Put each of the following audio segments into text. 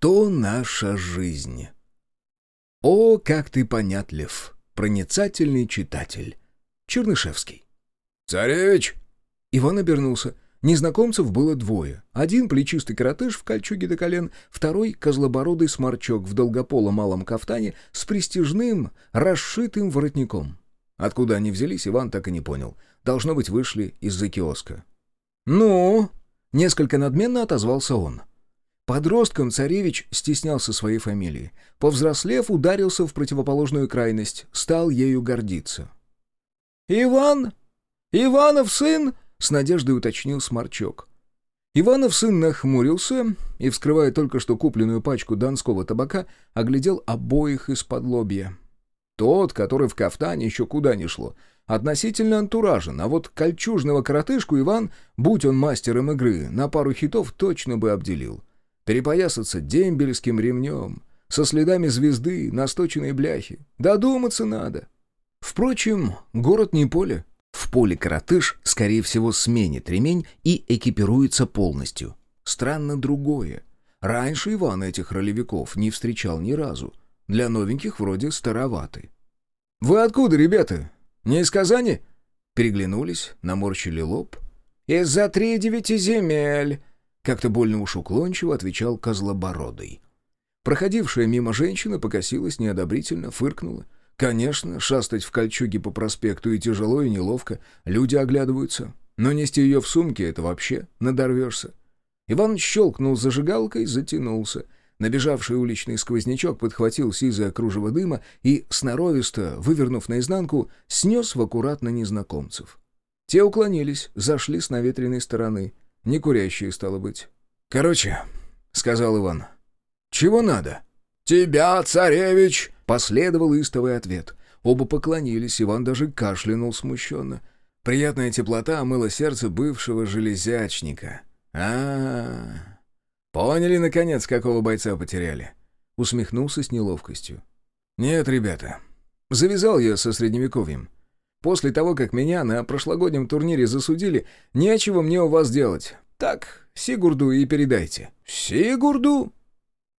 Что наша жизнь? О, как ты понятлив, проницательный читатель. Чернышевский. «Царевич!» Иван обернулся. Незнакомцев было двое. Один плечистый коротыш в кольчуге до колен, второй — козлобородый сморчок в долгополом малом кафтане с престижным, расшитым воротником. Откуда они взялись, Иван так и не понял. Должно быть, вышли из-за киоска. «Ну?» — несколько надменно отозвался он. Подростком царевич стеснялся своей фамилии. Повзрослев, ударился в противоположную крайность, стал ею гордиться. «Иван? Иванов сын?» — с надеждой уточнил Сморчок. Иванов сын нахмурился и, вскрывая только что купленную пачку донского табака, оглядел обоих из-под лобья. Тот, который в кафтане, еще куда ни шло, относительно антуражен, а вот кольчужного коротышку Иван, будь он мастером игры, на пару хитов точно бы обделил. Перепоясаться дембельским ремнем, со следами звезды, насточенной бляхи. Додуматься надо. Впрочем, город не поле. В поле коротыш, скорее всего, сменит ремень и экипируется полностью. Странно другое. Раньше Иван этих ролевиков не встречал ни разу. Для новеньких вроде староваты. «Вы откуда, ребята? Не из Казани?» Переглянулись, наморщили лоб. «Из-за три девяти земель», — как-то больно уж уклончиво отвечал Козлобородый. Проходившая мимо женщина покосилась неодобрительно, фыркнула. Конечно, шастать в кольчуге по проспекту и тяжело, и неловко. Люди оглядываются. Но нести ее в сумке — это вообще надорвешься. Иван щелкнул зажигалкой, затянулся. Набежавший уличный сквознячок подхватил сизое кружево дыма и, сноровисто, вывернув наизнанку, снес в аккуратно незнакомцев. Те уклонились, зашли с наветренной стороны. Не курящие, стало быть. «Короче», — сказал Иван, — «чего надо?» «Тебя, царевич!» — последовал истовый ответ. Оба поклонились, Иван даже кашлянул смущенно. Приятная теплота омыла сердце бывшего железячника. а, -а, -а. Поняли, наконец, какого бойца потеряли?» Усмехнулся с неловкостью. «Нет, ребята. Завязал я со Средневековьем. После того, как меня на прошлогоднем турнире засудили, нечего мне у вас делать. Так, Сигурду и передайте». «Сигурду?»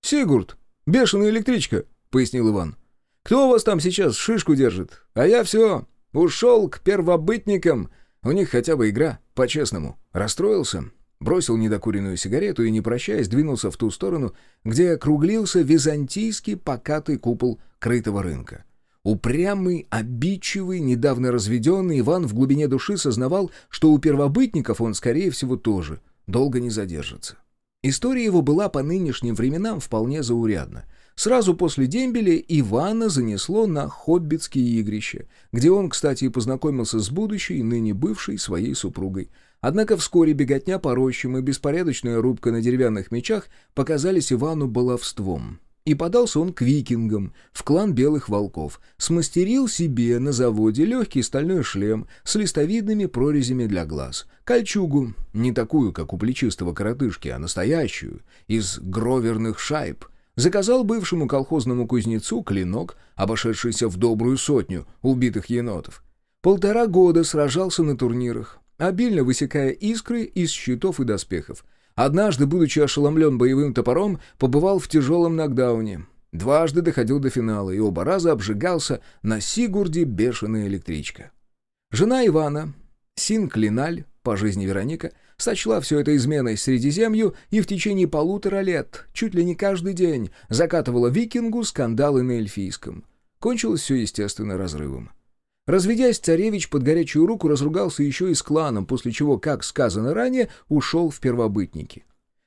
«Сигурд, бешеная электричка», — пояснил Иван. «Кто у вас там сейчас шишку держит? А я все, ушел к первобытникам. У них хотя бы игра, по-честному. Расстроился, бросил недокуренную сигарету и, не прощаясь, двинулся в ту сторону, где округлился византийский покатый купол крытого рынка. Упрямый, обидчивый, недавно разведенный, Иван в глубине души сознавал, что у первобытников он, скорее всего, тоже долго не задержится. История его была по нынешним временам вполне заурядна. Сразу после дембеля Ивана занесло на хоббитские игрища, где он, кстати, и познакомился с будущей, ныне бывшей своей супругой. Однако вскоре беготня по рощам и беспорядочная рубка на деревянных мечах показались Ивану баловством. И подался он к викингам, в клан белых волков. Смастерил себе на заводе легкий стальной шлем с листовидными прорезями для глаз. Кольчугу, не такую, как у плечистого коротышки, а настоящую, из гроверных шайб. Заказал бывшему колхозному кузнецу клинок, обошедшийся в добрую сотню убитых енотов. Полтора года сражался на турнирах, обильно высекая искры из щитов и доспехов. Однажды, будучи ошеломлен боевым топором, побывал в тяжелом нокдауне. Дважды доходил до финала и оба раза обжигался на Сигурде бешеная электричка. Жена Ивана, Син Клиналь, по жизни Вероника, сочла все это изменой Средиземью и в течение полутора лет, чуть ли не каждый день, закатывала викингу скандалы на эльфийском. Кончилось все, естественно, разрывом. Разведясь, царевич под горячую руку разругался еще и с кланом, после чего, как сказано ранее, ушел в первобытники.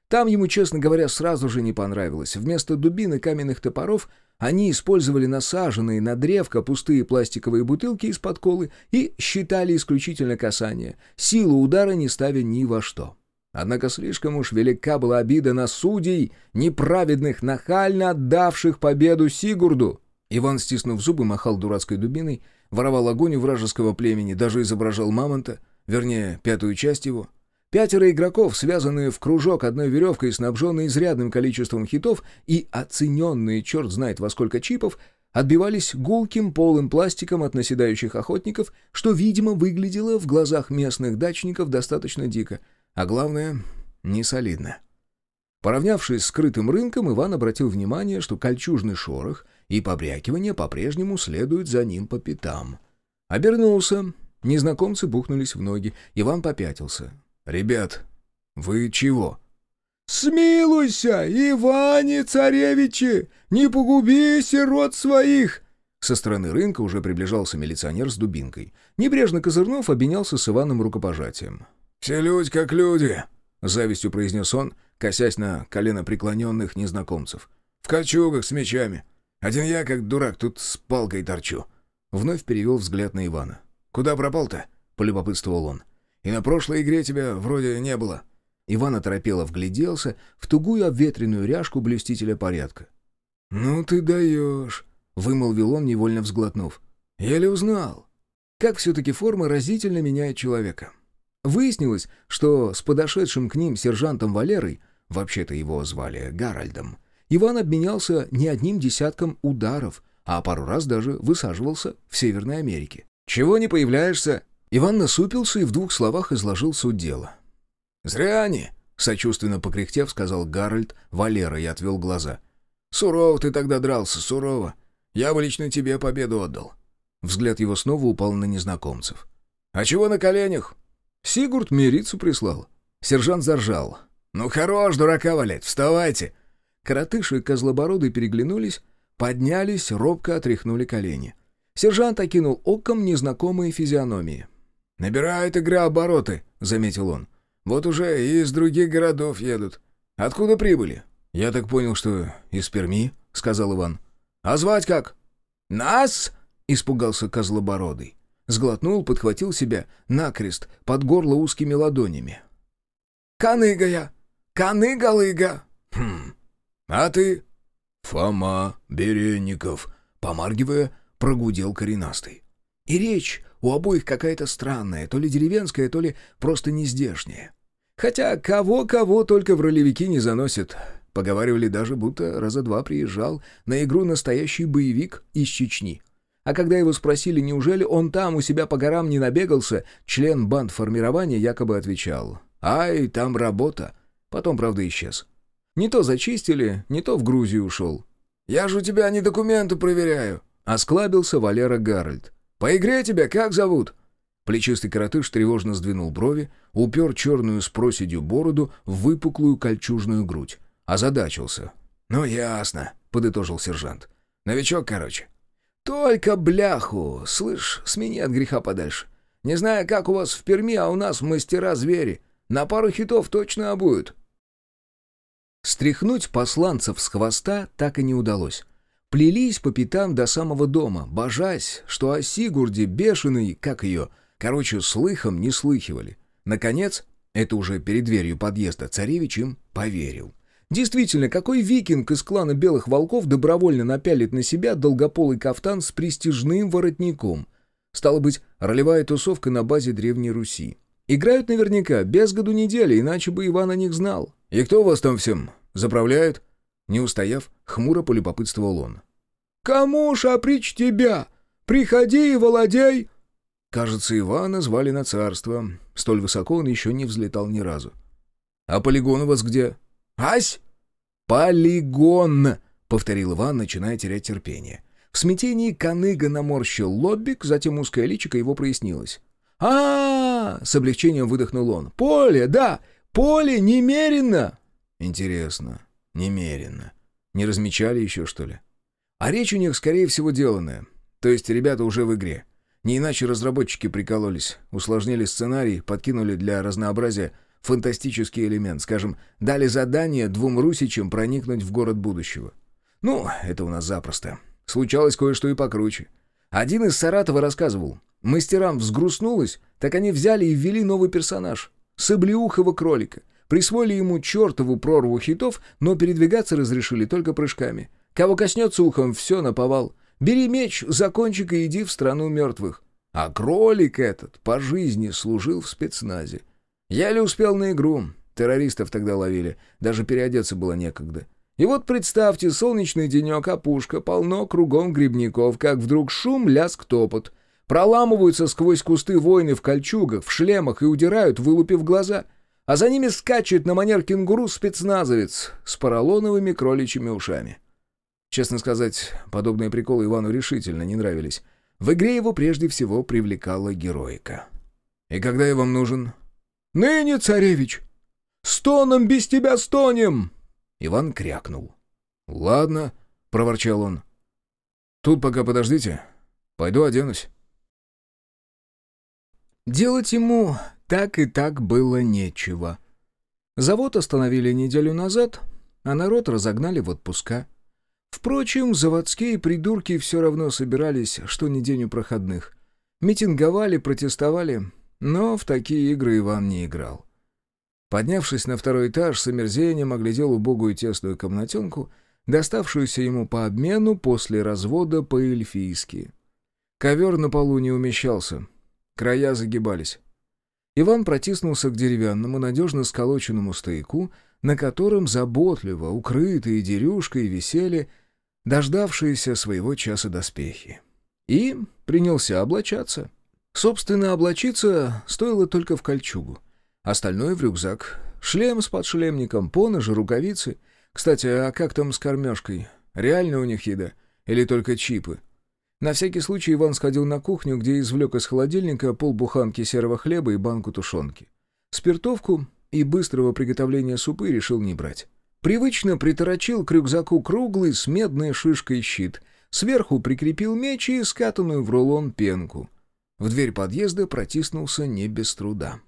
Там ему, честно говоря, сразу же не понравилось. Вместо дубин и каменных топоров они использовали насаженные на древко пустые пластиковые бутылки из-под колы и считали исключительно касание, силу удара не ставя ни во что. Однако слишком уж велика была обида на судей, неправедных, нахально отдавших победу Сигурду. Иван, стиснув зубы, махал дурацкой дубиной, воровал огонь у вражеского племени, даже изображал мамонта, вернее, пятую часть его. Пятеро игроков, связанные в кружок одной веревкой, снабженные изрядным количеством хитов и оцененные черт знает во сколько чипов, отбивались гулким полым пластиком от наседающих охотников, что, видимо, выглядело в глазах местных дачников достаточно дико, а главное — не солидно. Поравнявшись с скрытым рынком, Иван обратил внимание, что кольчужный шорох и побрякивание по-прежнему следуют за ним по пятам. Обернулся. Незнакомцы бухнулись в ноги. Иван попятился. «Ребят, вы чего?» «Смилуйся, Иване Царевичи! Не погуби сирот своих!» Со стороны рынка уже приближался милиционер с дубинкой. Небрежно козырнув, обменялся с Иваном рукопожатием. «Все люди как люди», — завистью произнес он, косясь на колено преклоненных незнакомцев. «В кольчугах с мечами. Один я, как дурак, тут с палкой торчу». Вновь перевел взгляд на Ивана. «Куда пропал-то?» — полюбопытствовал он. «И на прошлой игре тебя вроде не было». Иван оторопело вгляделся в тугую обветренную ряжку блюстителя порядка. «Ну ты даешь», — вымолвил он, невольно взглотнув. «Еле узнал». Как все-таки форма разительно меняет человека. Выяснилось, что с подошедшим к ним сержантом Валерой, вообще-то его звали Гарольдом, Иван обменялся не одним десятком ударов, а пару раз даже высаживался в Северной Америке. «Чего не появляешься?» Иван насупился и в двух словах изложил суть дела. «Зря они!» — сочувственно покряхтев, сказал Гарольд Валера и отвел глаза. «Сурово ты тогда дрался, сурово. Я бы лично тебе победу отдал». Взгляд его снова упал на незнакомцев. «А чего на коленях?» Сигурд мирицу прислал. Сержант заржал. «Ну хорош, дурака валять, вставайте!» Коротыш и Козлобородый переглянулись, поднялись, робко отряхнули колени. Сержант окинул оком незнакомые физиономии. «Набирает игра обороты», — заметил он. Вот уже и из других городов едут. Откуда прибыли?» «Я так понял, что из Перми», — сказал Иван. «А звать как?» «Нас?» — испугался Козлобородый. Сглотнул, подхватил себя накрест под горло узкими ладонями. «Каныга я! Каныга-лыга!» «Хм, а ты?» «Фома Беренников», — помаргивая, прогудел коренастый. И речь у обоих какая-то странная, то ли деревенская, то ли просто нездешняя. Хотя кого-кого только в ролевики не заносят. Поговаривали даже, будто раза два приезжал на игру настоящий боевик из Чечни. А когда его спросили, неужели он там у себя по горам не набегался, член банд формирования якобы отвечал «Ай, там работа». Потом, правда, исчез. Не то зачистили, не то в Грузию ушел. «Я же у тебя не документы проверяю», — осклабился Валера Гарольд. «По игре тебя как зовут?» Плечистый коротыш тревожно сдвинул брови, упер черную с проседью бороду в выпуклую кольчужную грудь. Озадачился. «Ну, ясно», — подытожил сержант. «Новичок, короче». «Только бляху! Слышь, смени от греха подальше. Не знаю, как у вас в Перми, а у нас мастера-звери. На пару хитов точно обуют». Стряхнуть посланцев с хвоста так и не удалось. Плелись по пятам до самого дома, божась, что о Сигурде бешеный, как ее, короче, слыхом не слыхивали. Наконец, это уже перед дверью подъезда, царевич им поверил. Действительно, какой викинг из клана Белых Волков добровольно напялит на себя долгополый кафтан с престижным воротником? Стало быть, ролевая тусовка на базе Древней Руси. Играют наверняка, без году недели, иначе бы Иван о них знал. «И кто вас там всем заправляет?» Не устояв, хмуро полюбопытствовал он. «Кому ж опричь тебя? Приходи и владей!» Кажется, Ивана звали на царство. Столь высоко он еще не взлетал ни разу. «А полигон у вас где?» «Ась!» «Полигон!» — повторил Иван, начиная терять терпение. В смятении Каныга наморщил лоббик, затем узкое личико его прояснилось. а, -а, -а с облегчением выдохнул он. «Поле, да! Поле немерено!» «Интересно, Немерено. Не размечали еще, что ли? А речь у них, скорее всего, деланная. То есть ребята уже в игре. Не иначе разработчики прикололись, усложнили сценарий, подкинули для разнообразия фантастический элемент. Скажем, дали задание двум русичам проникнуть в город будущего. Ну, это у нас запросто. Случалось кое-что и покруче. Один из Саратова рассказывал. Мастерам взгрустнулось, так они взяли и ввели новый персонаж. Саблеухого кролика. Присвоили ему чертову прорву хитов, но передвигаться разрешили только прыжками. Кого коснется ухом, все наповал. Бери меч за кончик и иди в страну мертвых. А кролик этот по жизни служил в спецназе. Еле успел на игру. Террористов тогда ловили. Даже переодеться было некогда. И вот представьте, солнечный денек, опушка, полно кругом грибников, как вдруг шум, ляск, топот. Проламываются сквозь кусты воины в кольчугах, в шлемах и удирают, вылупив глаза — а за ними скачет на манер кенгуру спецназовец с поролоновыми кроличьими ушами. Честно сказать, подобные приколы Ивану решительно не нравились. В игре его прежде всего привлекала героика. «И когда я вам нужен?» «Ныне, царевич! Стоном без тебя стонем!» Иван крякнул. «Ладно», — проворчал он. «Тут пока подождите. Пойду оденусь». Делать ему так и так было нечего. Завод остановили неделю назад, а народ разогнали в отпуска. Впрочем, заводские придурки все равно собирались, что ни день у проходных. Митинговали, протестовали, но в такие игры Иван не играл. Поднявшись на второй этаж, с омерзением оглядел убогую тесную комнатенку, доставшуюся ему по обмену после развода по-эльфийски. Ковер на полу не умещался, края загибались. Иван протиснулся к деревянному, надежно сколоченному стояку, на котором заботливо, укрытые дерюшкой, висели дождавшиеся своего часа доспехи. И принялся облачаться. Собственно, облачиться стоило только в кольчугу. Остальное в рюкзак. Шлем с подшлемником, поножи, рукавицы. Кстати, а как там с кормежкой? Реально у них еда? Или только чипы? На всякий случай Иван сходил на кухню, где извлек из холодильника полбуханки серого хлеба и банку тушенки. Спиртовку и быстрого приготовления супы решил не брать. Привычно приторочил к рюкзаку круглый с медной шишкой щит, сверху прикрепил меч и скатанную в рулон пенку. В дверь подъезда протиснулся не без труда.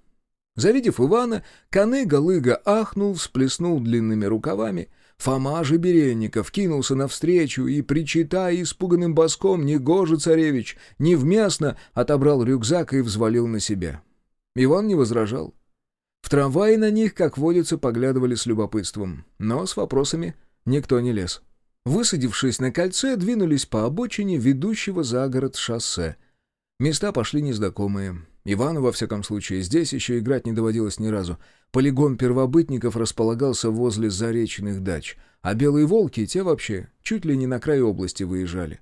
Завидев Ивана, Каныга-лыга ахнул, всплеснул длинными рукавами. Фома же Беренников кинулся навстречу и, причитая испуганным боском, «Негоже, царевич! Невместно!» отобрал рюкзак и взвалил на себя. Иван не возражал. В трамвае на них, как водится, поглядывали с любопытством, но с вопросами никто не лез. Высадившись на кольце, двинулись по обочине ведущего за город шоссе. Места пошли незнакомые. Ивану, во всяком случае, здесь еще играть не доводилось ни разу. Полигон первобытников располагался возле заречных дач, а белые волки, те вообще, чуть ли не на край области выезжали.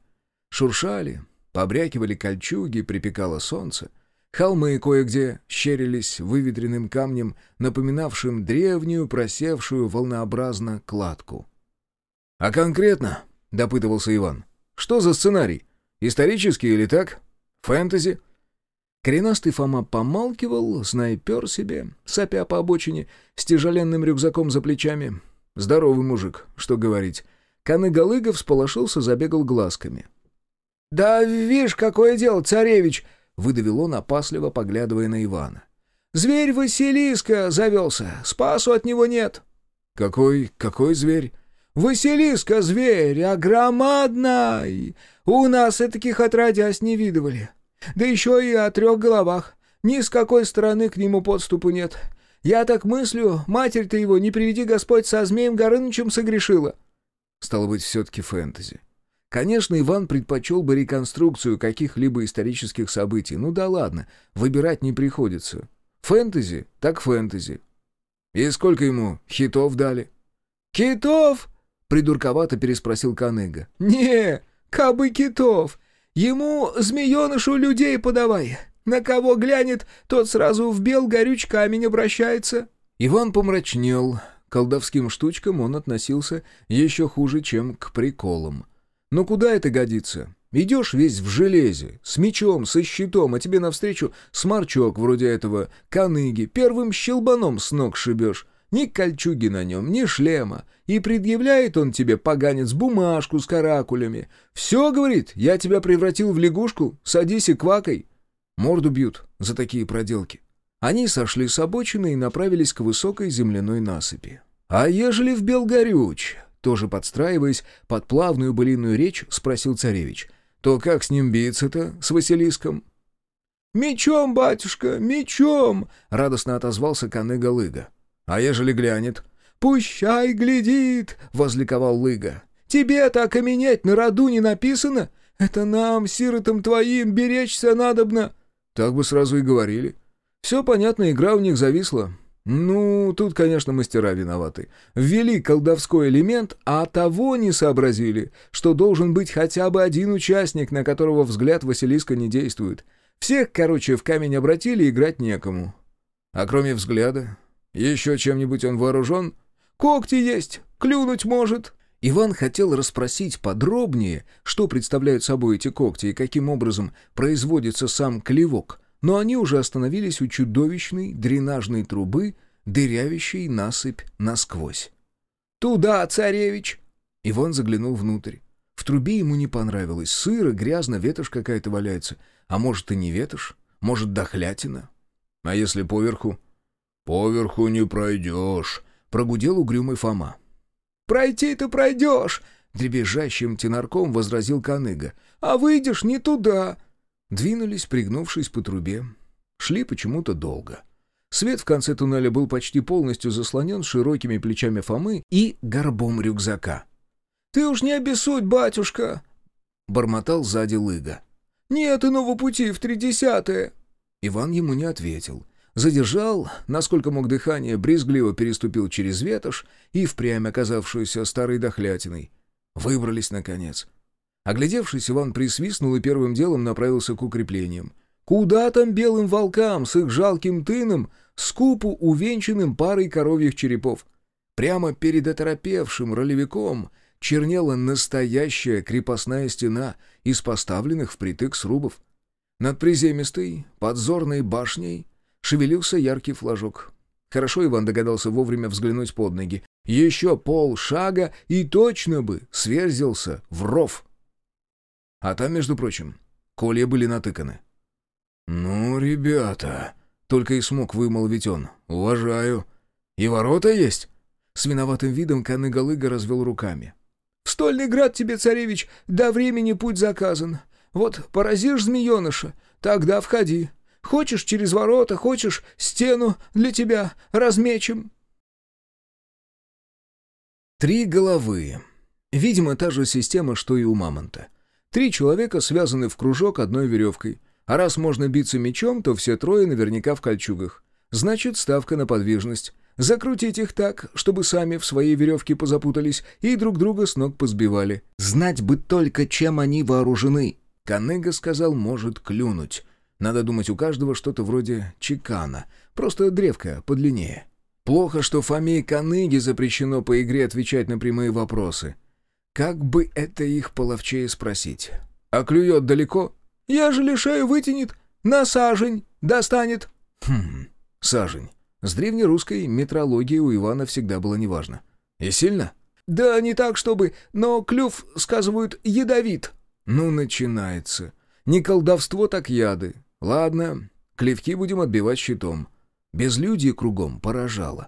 Шуршали, побрякивали кольчуги, припекало солнце — Холмы кое-где щерились выветренным камнем, напоминавшим древнюю, просевшую волнообразно кладку. «А конкретно?» — допытывался Иван. «Что за сценарий? Исторический или так? Фэнтези?» Коренастый Фома помалкивал, снайпер себе, сопя по обочине, с тяжеленным рюкзаком за плечами. Здоровый мужик, что говорить. Каныгалыга всполошился, забегал глазками. «Да видишь, какое дело, царевич!» — выдавил он, опасливо поглядывая на Ивана. «Зверь Василиска завелся, спасу от него нет». «Какой, какой зверь?» «Василиска зверь, а громадный! У нас и таких отродясь не видывали. Да еще и о трех головах. Ни с какой стороны к нему подступу нет. Я так мыслю, матерь-то его, не приведи Господь, со змеем Горынычем согрешила». Стало быть, все-таки фэнтези. Конечно, Иван предпочел бы реконструкцию каких-либо исторических событий. Ну да ладно, выбирать не приходится. Фэнтези, так фэнтези. И сколько ему хитов дали? «Китов?» — придурковато переспросил Каныга. «Не, кабы китов. Ему, змеенышу, людей подавай. На кого глянет, тот сразу в бел горюч камень обращается». Иван помрачнел. Колдовским штучкам он относился еще хуже, чем к приколам. Но куда это годится? Идешь весь в железе, с мечом, со щитом, а тебе навстречу сморчок вроде этого, каныги, первым щелбаном с ног шибешь. Ни кольчуги на нем, ни шлема. И предъявляет он тебе, поганец, бумажку с каракулями. Все, говорит, я тебя превратил в лягушку, садись и квакай. Морду бьют за такие проделки. Они сошли с обочины и направились к высокой земляной насыпи. А ежели в Белгорюч, тоже подстраиваясь под плавную былинную речь, спросил царевич. «То как с ним биться-то, с Василиском?» «Мечом, батюшка, мечом!» — радостно отозвался Каныга-Лыга. «А ежели глянет?» «Пущай глядит!» — возликовал Лыга. «Тебе так окаменеть на роду не написано? Это нам, сиротам твоим, беречься надобно!» Так бы сразу и говорили. Все понятно, игра у них зависла. Ну, тут, конечно, мастера виноваты. Ввели колдовской элемент, а того не сообразили, что должен быть хотя бы один участник, на которого взгляд Василиска не действует. Всех, короче, в камень обратили, играть некому. А кроме взгляда, Еще чем-нибудь он вооружен?» «Когти есть, клюнуть может». Иван хотел расспросить подробнее, что представляют собой эти когти и каким образом производится сам клевок, но они уже остановились у чудовищной дренажной трубы, дырявящей насыпь насквозь. «Туда, царевич!» Иван заглянул внутрь. В трубе ему не понравилось. Сыро, грязно, ветошь какая-то валяется. А может, и не ветошь? Может, дохлятина? А если поверху? «Поверху не пройдешь», — прогудел угрюмый Фома. «Пройти ты пройдешь!» — дребезжащим тенарком возразил Каныга. «А выйдешь не туда!» Двинулись, пригнувшись по трубе. Шли почему-то долго. Свет в конце туннеля был почти полностью заслонен широкими плечами Фомы и горбом рюкзака. «Ты уж не обессудь, батюшка!» — бормотал сзади Лыга. «Нет иного пути в тридесятое!» Иван ему не ответил. Задержал, насколько мог дыхание, брезгливо переступил через ветошь и впрямь оказавшуюся старой дохлятиной. Выбрались, наконец. Оглядевшись, Иван присвистнул и первым делом направился к укреплениям. Куда там белым волкам с их жалким тыном, скупу увенчанным парой коровьих черепов? Прямо перед оторопевшим ролевиком чернела настоящая крепостная стена из поставленных впритык срубов. Над приземистой, подзорной башней шевелился яркий флажок. Хорошо Иван догадался вовремя взглянуть под ноги. Еще полшага и точно бы сверзился в ров. А там, между прочим, колья были натыканы. «Ну, ребята...» — только и смог вымолвить он. «Уважаю. И ворота есть?» С виноватым видом Каныга-Лыга развел руками. «В стольный град тебе, царевич, до времени путь заказан. Вот поразишь змееныша, тогда входи. Хочешь через ворота, хочешь стену для тебя размечем». Три головы. Видимо, та же система, что и у мамонта. Три человека связаны в кружок одной веревкой — а раз можно биться мечом, то все трое наверняка в кольчугах. Значит, ставка на подвижность. Закрутить их так, чтобы сами в своей веревке позапутались и друг друга с ног позбивали. Знать бы только, чем они вооружены. Канега сказал, может клюнуть. Надо думать, у каждого что-то вроде чекана. Просто древко подлиннее. Плохо, что Фоме Каныге запрещено по игре отвечать на прямые вопросы. Как бы это их половчее спросить? А клюет далеко? Я же лишаю вытянет, на сажень достанет». «Хм, сажень. С древнерусской метрологией у Ивана всегда было неважно. И сильно?» «Да не так, чтобы, но клюв, сказывают, ядовит». «Ну, начинается. Не колдовство, так яды. Ладно, клевки будем отбивать щитом». Безлюдье кругом поражало.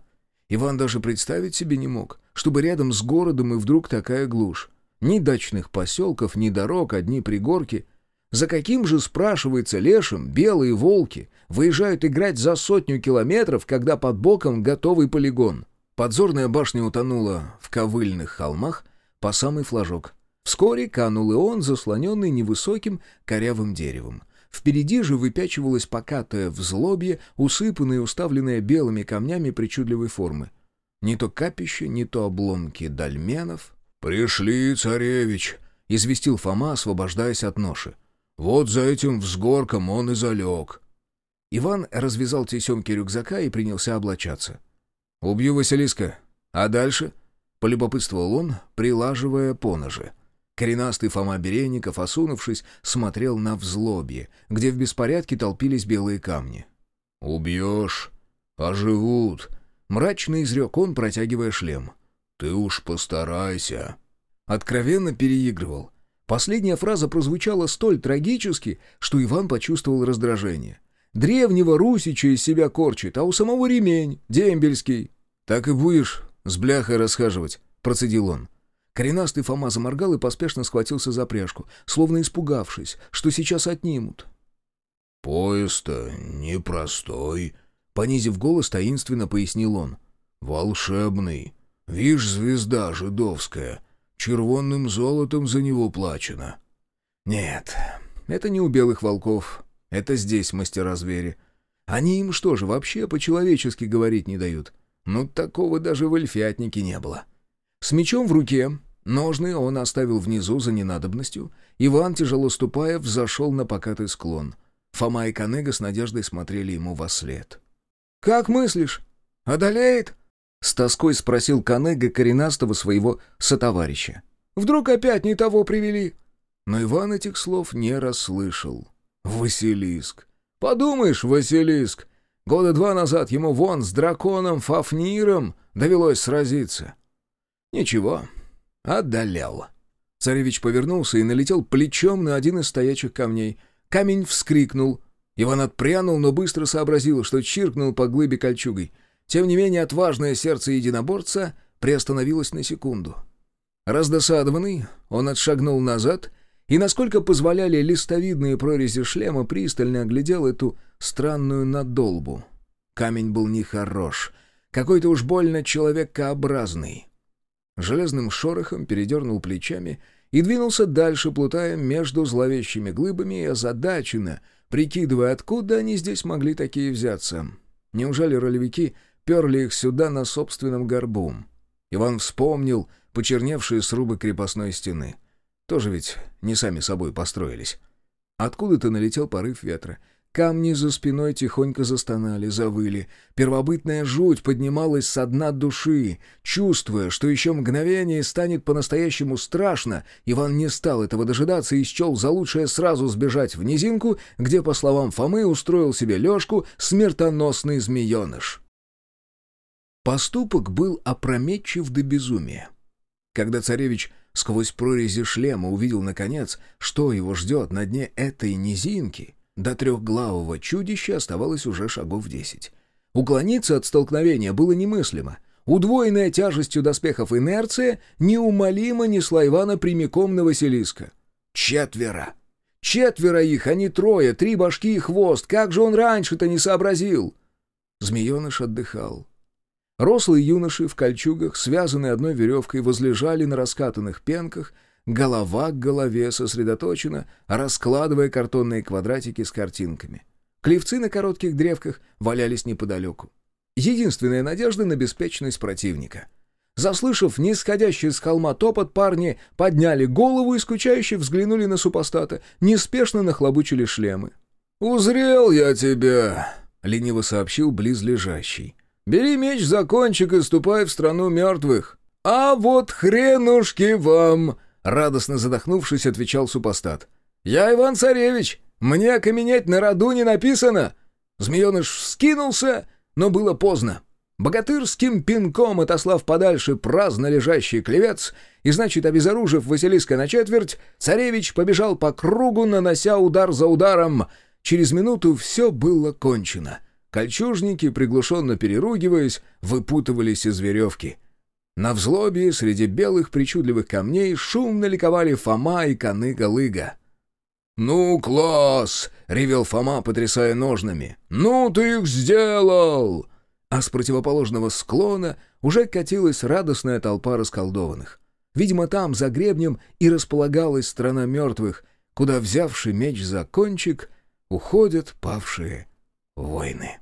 Иван даже представить себе не мог, чтобы рядом с городом и вдруг такая глушь. Ни дачных поселков, ни дорог, одни пригорки — за каким же, спрашивается, лешим белые волки выезжают играть за сотню километров, когда под боком готовый полигон? Подзорная башня утонула в ковыльных холмах по самый флажок. Вскоре канул и он, заслоненный невысоким корявым деревом. Впереди же выпячивалась покатая взлобье, усыпанная и уставленная белыми камнями причудливой формы. Не то капище, не то обломки дольменов. «Пришли, царевич!» — известил Фома, освобождаясь от ноши. Вот за этим взгорком он и залег». Иван развязал тесемки рюкзака и принялся облачаться. «Убью Василиска. А дальше?» — полюбопытствовал он, прилаживая поножи. Коренастый Фома Берейников, осунувшись, смотрел на взлобье, где в беспорядке толпились белые камни. «Убьешь, живут», — мрачно изрек он, протягивая шлем. «Ты уж постарайся». Откровенно переигрывал. Последняя фраза прозвучала столь трагически, что Иван почувствовал раздражение. Древнего Русича из себя корчит, а у самого ремень, дембельский. «Так и будешь с бляхой расхаживать», — процедил он. Коренастый Фома заморгал и поспешно схватился за пряжку, словно испугавшись, что сейчас отнимут. «Поезд-то непростой», — понизив голос, таинственно пояснил он. «Волшебный. Вишь, звезда жидовская. Червонным золотом за него плачено». «Нет, это не у белых волков. Это здесь мастера-звери. Они им что же, вообще по-человечески говорить не дают? Ну, такого даже в эльфятнике не было». С мечом в руке, ножны он оставил внизу за ненадобностью. Иван, тяжело ступая, взошел на покатый склон. Фома и Канега с надеждой смотрели ему во след. «Как мыслишь? одолеет?» — с тоской спросил Канега коренастого своего сотоварища. «Вдруг опять не того привели?» Но Иван этих слов не расслышал. «Василиск! Подумаешь, Василиск! Года два назад ему вон с драконом Фафниром довелось сразиться. Ничего, одолел». Царевич повернулся и налетел плечом на один из стоячих камней. Камень вскрикнул. Иван отпрянул, но быстро сообразил, что чиркнул по глыбе кольчугой. Тем не менее, отважное сердце единоборца приостановилось на секунду. Раздосадованный, он отшагнул назад и, насколько позволяли листовидные прорези шлема, пристально оглядел эту странную надолбу. Камень был нехорош, какой-то уж больно человекообразный. Железным шорохом передернул плечами и двинулся дальше, плутая между зловещими глыбами и озадаченно, прикидывая, откуда они здесь могли такие взяться. Неужели ролевики перли их сюда на собственном горбу? Иван вспомнил почерневшие срубы крепостной стены. Тоже ведь не сами собой построились. Откуда-то налетел порыв ветра. Камни за спиной тихонько застонали, завыли. Первобытная жуть поднималась со дна души. Чувствуя, что еще мгновение станет по-настоящему страшно, Иван не стал этого дожидаться и счел за лучшее сразу сбежать в низинку, где, по словам Фомы, устроил себе лёжку смертоносный змееныш. Поступок был опрометчив до безумия. Когда царевич сквозь прорези шлема увидел, наконец, что его ждет на дне этой низинки, до трехглавого чудища оставалось уже шагов десять. Уклониться от столкновения было немыслимо. Удвоенная тяжестью доспехов инерция неумолимо несла Ивана прямиком на Василиска. Четверо! Четверо их, а не трое, три башки и хвост. Как же он раньше-то не сообразил? Змееныш отдыхал. Рослые юноши в кольчугах, связанные одной веревкой, возлежали на раскатанных пенках, голова к голове сосредоточена, раскладывая картонные квадратики с картинками. Клевцы на коротких древках валялись неподалеку. Единственная надежда на беспечность противника. Заслышав нисходящий с холма топот, парни подняли голову и скучающе взглянули на супостата, неспешно нахлобучили шлемы. «Узрел я тебя!» — лениво сообщил близлежащий. Бери меч за кончик и ступай в страну мертвых». «А вот хренушки вам!» — радостно задохнувшись, отвечал супостат. «Я Иван-царевич! Мне окаменеть на роду не написано!» Змееныш вскинулся, но было поздно. Богатырским пинком отослав подальше праздно лежащий клевец, и, значит, обезоружив Василиска на четверть, царевич побежал по кругу, нанося удар за ударом. Через минуту все было кончено. Кольчужники, приглушенно переругиваясь, выпутывались из веревки. На взлобе среди белых причудливых камней шумно ликовали Фома и Каныга-Лыга. «Ну, класс!» — ревел Фома, потрясая ножнами. «Ну, ты их сделал!» А с противоположного склона уже катилась радостная толпа расколдованных. Видимо, там, за гребнем, и располагалась страна мертвых, куда, взявший меч за кончик, уходят павшие войны.